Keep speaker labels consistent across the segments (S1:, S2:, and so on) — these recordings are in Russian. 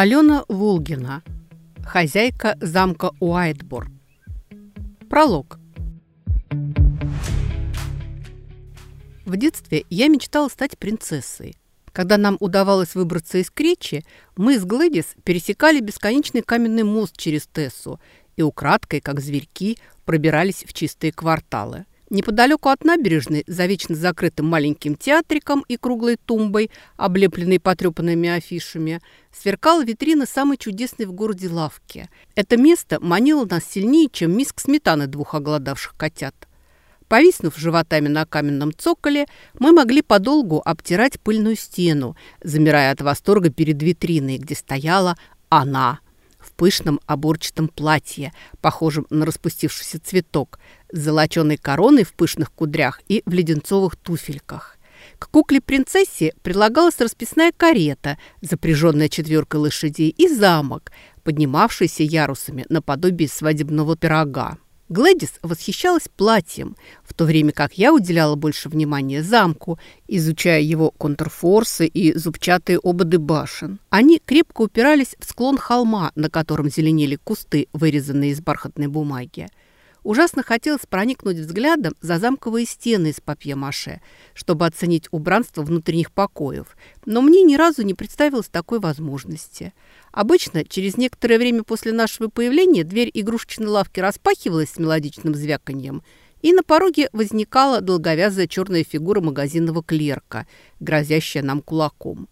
S1: Алена Волгина, хозяйка замка Уайтбор. Пролог. В детстве я мечтала стать принцессой. Когда нам удавалось выбраться из Кречи, мы с Глэдис пересекали бесконечный каменный мост через Тессу и украдкой, как зверьки, пробирались в чистые кварталы – Неподалеку от набережной, за вечно закрытым маленьким театриком и круглой тумбой, облепленной потрепанными афишами, сверкала витрина самой чудесной в городе лавки. Это место манило нас сильнее, чем миск сметаны двух оголодавших котят. Повиснув животами на каменном цоколе, мы могли подолгу обтирать пыльную стену, замирая от восторга перед витриной, где стояла она – пышном оборчатом платье, похожем на распустившийся цветок, с золоченой короной в пышных кудрях и в леденцовых туфельках. К кукле-принцессе прилагалась расписная карета, запряженная четверкой лошадей, и замок, поднимавшийся ярусами наподобие свадебного пирога. Глэдис восхищалась платьем, в то время как я уделяла больше внимания замку, изучая его контрфорсы и зубчатые ободы башен. Они крепко упирались в склон холма, на котором зеленели кусты, вырезанные из бархатной бумаги. Ужасно хотелось проникнуть взглядом за замковые стены из папье-маше, чтобы оценить убранство внутренних покоев, но мне ни разу не представилось такой возможности. Обычно, через некоторое время после нашего появления, дверь игрушечной лавки распахивалась с мелодичным звяканьем, и на пороге возникала долговязая черная фигура магазинного клерка, грозящая нам кулаком.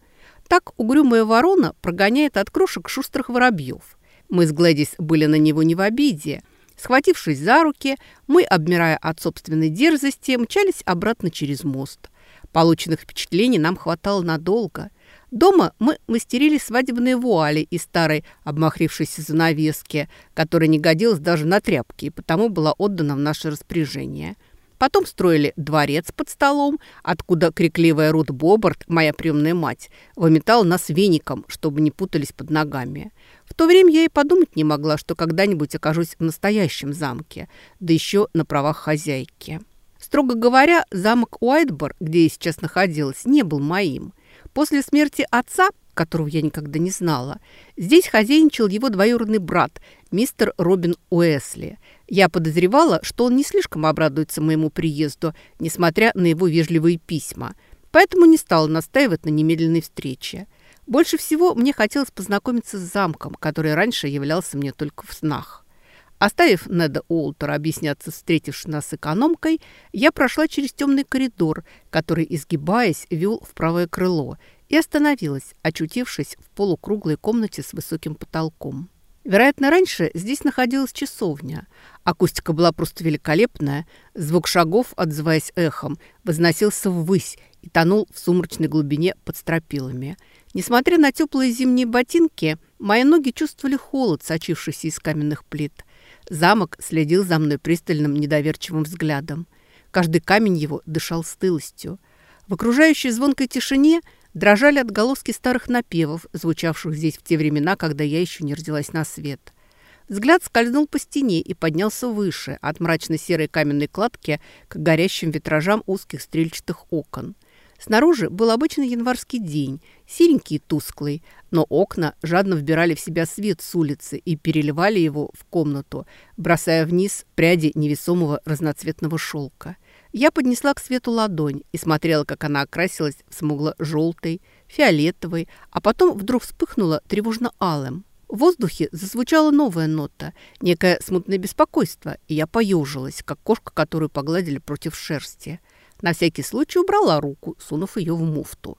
S1: Так угрюмая ворона прогоняет от крошек шустрых воробьев. Мы с Глэдис были на него не в обиде – Схватившись за руки, мы, обмирая от собственной дерзости, мчались обратно через мост. Полученных впечатлений нам хватало надолго. Дома мы мастерили свадебные вуали из старой обмахрившейся занавески, которая не годилась даже на тряпки и потому была отдана в наше распоряжение. Потом строили дворец под столом, откуда крикливая Рут Бобарт, моя приемная мать, выметала нас веником, чтобы не путались под ногами. То время я и подумать не могла, что когда-нибудь окажусь в настоящем замке, да еще на правах хозяйки. Строго говоря, замок Уайтбор, где я сейчас находилась, не был моим. После смерти отца, которого я никогда не знала, здесь хозяйничал его двоюродный брат, мистер Робин Уэсли. Я подозревала, что он не слишком обрадуется моему приезду, несмотря на его вежливые письма, поэтому не стала настаивать на немедленной встрече. Больше всего мне хотелось познакомиться с замком, который раньше являлся мне только в снах. Оставив Неда Уолтера объясняться встретившись нас с экономкой, я прошла через темный коридор, который, изгибаясь, вел в правое крыло, и остановилась, очутившись в полукруглой комнате с высоким потолком. Вероятно, раньше здесь находилась часовня. Акустика была просто великолепная. Звук шагов, отзываясь эхом, возносился ввысь и тонул в сумрачной глубине под стропилами – Несмотря на теплые зимние ботинки, мои ноги чувствовали холод, сочившийся из каменных плит. Замок следил за мной пристальным недоверчивым взглядом. Каждый камень его дышал стылостью. В окружающей звонкой тишине дрожали отголоски старых напевов, звучавших здесь в те времена, когда я еще не родилась на свет. Взгляд скользнул по стене и поднялся выше, от мрачно-серой каменной кладки к горящим витражам узких стрельчатых окон – Снаружи был обычный январский день, серенький и тусклый, но окна жадно вбирали в себя свет с улицы и переливали его в комнату, бросая вниз пряди невесомого разноцветного шелка. Я поднесла к свету ладонь и смотрела, как она окрасилась в смугло-желтой, фиолетовой, а потом вдруг вспыхнула тревожно-алым. В воздухе зазвучала новая нота, некое смутное беспокойство, и я поежилась, как кошка, которую погладили против шерсти – на всякий случай убрала руку, сунув ее в муфту.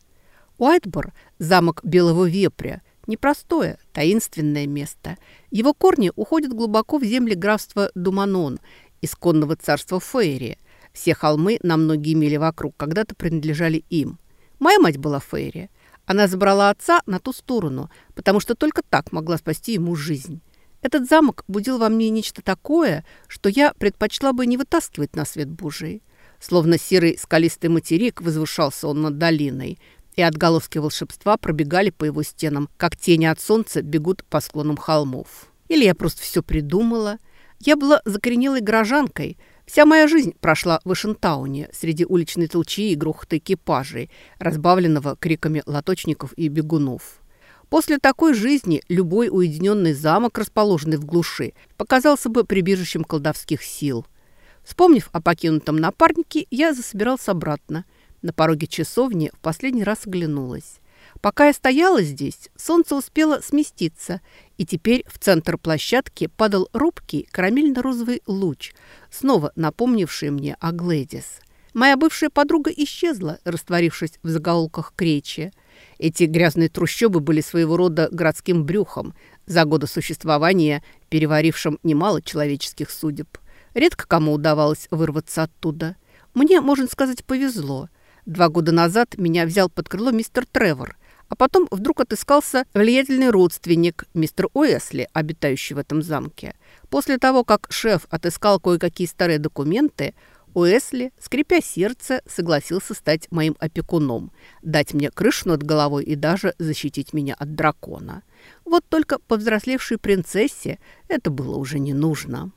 S1: Уайтбор – замок белого вепря, непростое, таинственное место. Его корни уходят глубоко в земли графства Думанон, исконного царства Фейри. Все холмы на многие мили вокруг когда-то принадлежали им. Моя мать была Фейри. Она забрала отца на ту сторону, потому что только так могла спасти ему жизнь. Этот замок будил во мне нечто такое, что я предпочла бы не вытаскивать на свет Божий. Словно серый скалистый материк возвышался он над долиной, и отголоски волшебства пробегали по его стенам, как тени от солнца бегут по склонам холмов. Или я просто все придумала. Я была закоренелой горожанкой. Вся моя жизнь прошла в Ишентауне среди уличной толчии и грохота экипажей, разбавленного криками лоточников и бегунов. После такой жизни любой уединенный замок, расположенный в глуши, показался бы прибежищем колдовских сил. Вспомнив о покинутом напарнике, я засобирался обратно. На пороге часовни в последний раз оглянулась. Пока я стояла здесь, солнце успело сместиться, и теперь в центр площадки падал робкий карамельно-розовый луч, снова напомнивший мне о Глэдис. Моя бывшая подруга исчезла, растворившись в заголовках кречи. Эти грязные трущобы были своего рода городским брюхом, за годы существования переварившим немало человеческих судеб. Редко кому удавалось вырваться оттуда. Мне, можно сказать, повезло. Два года назад меня взял под крыло мистер Тревор, а потом вдруг отыскался влиятельный родственник, мистер Уэсли, обитающий в этом замке. После того, как шеф отыскал кое-какие старые документы, Уэсли, скрипя сердце, согласился стать моим опекуном, дать мне крышу над головой и даже защитить меня от дракона. Вот только повзрослевшей принцессе это было уже не нужно.